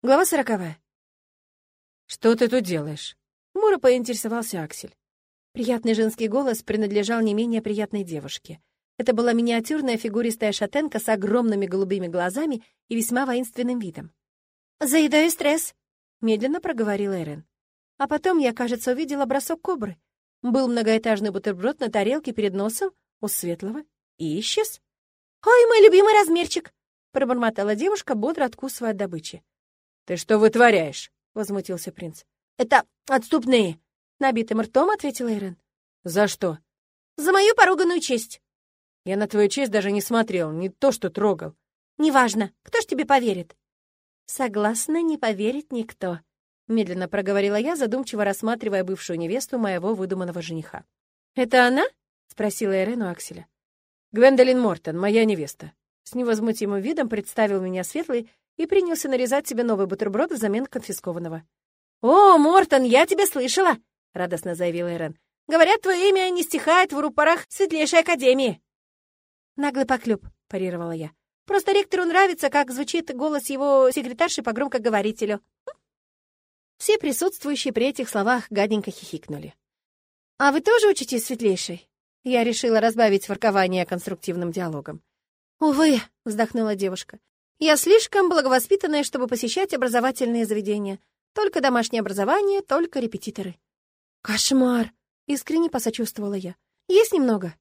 Глава сороковая. «Что ты тут делаешь?» Мура поинтересовался Аксель. Приятный женский голос принадлежал не менее приятной девушке. Это была миниатюрная фигуристая шатенка с огромными голубыми глазами и весьма воинственным видом. «Заедаю стресс», — медленно проговорила Эрен. А потом я, кажется, увидела бросок кобры. Был многоэтажный бутерброд на тарелке перед носом у Светлого и исчез. «Ой, мой любимый размерчик!» — пробормотала девушка, бодро откусывая от добычи. «Ты что вытворяешь?» — возмутился принц. «Это отступные!» — набитым ртом ответила Ирен. «За что?» «За мою поруганную честь!» «Я на твою честь даже не смотрел, не то что трогал». «Неважно, кто ж тебе поверит?» «Согласна, не поверит никто», — медленно проговорила я, задумчиво рассматривая бывшую невесту моего выдуманного жениха. «Это она?» — спросила Эрену Акселя. «Гвендолин Мортон, моя невеста». С невозмутимым видом представил меня Светлый и принялся нарезать себе новый бутерброд взамен конфискованного. «О, Мортон, я тебя слышала!» — радостно заявила Эрен. «Говорят, твое имя не стихает в рупорах Светлейшей Академии». «Наглый поклёб», — парировала я. «Просто ректору нравится, как звучит голос его секретарши по громкоговорителю». Все присутствующие при этих словах гаденько хихикнули. «А вы тоже учитесь светлейшей?» Я решила разбавить воркование конструктивным диалогом. «Увы», — вздохнула девушка, — «я слишком благовоспитанная, чтобы посещать образовательные заведения. Только домашнее образование, только репетиторы». «Кошмар!» — искренне посочувствовала я. «Есть немного?»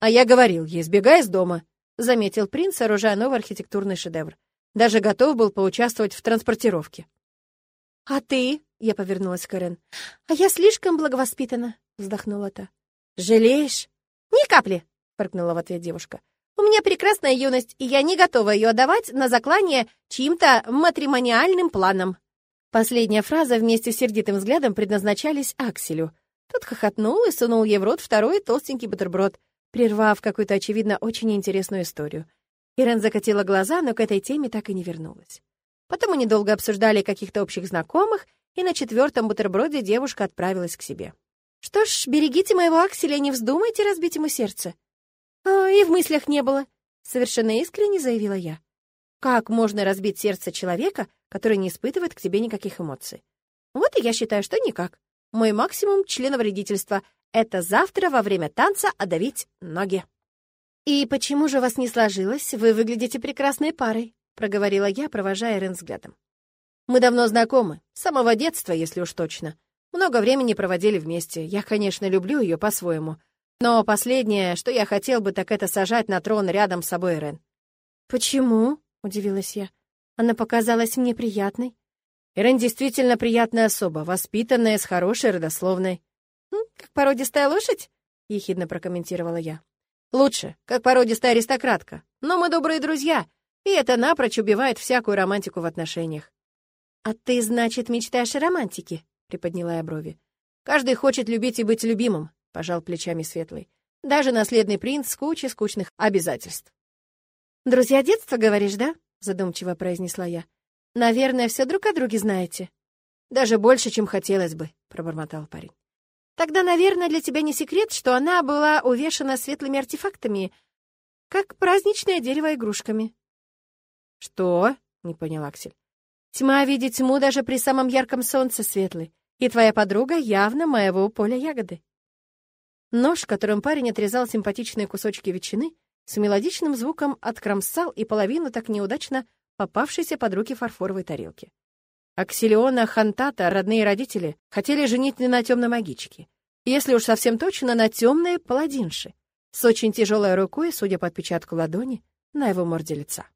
«А я говорил, ей сбегай из дома», — заметил принц, сооружая новый архитектурный шедевр. Даже готов был поучаствовать в транспортировке. «А ты?» — я повернулась к Эрен. «А я слишком благовоспитана», — вздохнула та. «Жалеешь?» «Ни капли!» — фыркнула в ответ девушка. «У меня прекрасная юность, и я не готова ее отдавать на заклание чьим-то матримониальным планам». Последняя фраза вместе с сердитым взглядом предназначались Акселю. Тот хохотнул и сунул ей в рот второй толстенький бутерброд, прервав какую-то, очевидно, очень интересную историю. Ирен закатила глаза, но к этой теме так и не вернулась. Потом они долго обсуждали каких-то общих знакомых, и на четвертом бутерброде девушка отправилась к себе. «Что ж, берегите моего Акселя, не вздумайте разбить ему сердце». «А, «И в мыслях не было», — совершенно искренне заявила я. «Как можно разбить сердце человека, который не испытывает к тебе никаких эмоций?» «Вот и я считаю, что никак. Мой максимум членовредительства — это завтра во время танца отдавить ноги». «И почему же у вас не сложилось? Вы выглядите прекрасной парой», — проговорила я, провожая Рен взглядом. «Мы давно знакомы, с самого детства, если уж точно. Много времени проводили вместе. Я, конечно, люблю ее по-своему. Но последнее, что я хотел бы, так это сажать на трон рядом с собой Рен». «Почему?» — удивилась я. «Она показалась мне приятной». Ирен действительно приятная особа, воспитанная, с хорошей родословной. «Как породистая лошадь?» — ехидно прокомментировала я. «Лучше, как породистая аристократка. Но мы добрые друзья, и это напрочь убивает всякую романтику в отношениях. «А ты, значит, мечтаешь о романтике?» — приподняла я брови. «Каждый хочет любить и быть любимым», — пожал плечами Светлый. «Даже наследный принц с кучей скучных обязательств». «Друзья детства, говоришь, да?» — задумчиво произнесла я. «Наверное, все друг о друге знаете». «Даже больше, чем хотелось бы», — пробормотал парень. «Тогда, наверное, для тебя не секрет, что она была увешана светлыми артефактами, как праздничное дерево игрушками». «Что?» — не понял Аксель. «Тьма видит тьму даже при самом ярком солнце, Светлый, и твоя подруга явно моего поля ягоды». Нож, которым парень отрезал симпатичные кусочки ветчины, с мелодичным звуком откромсал и половину так неудачно попавшейся под руки фарфоровой тарелки. Аксилиона Хантата, родные родители, хотели женить не на темной магичке. Если уж совсем точно, на темной паладинше, с очень тяжелой рукой, судя по отпечатку ладони, на его морде лица.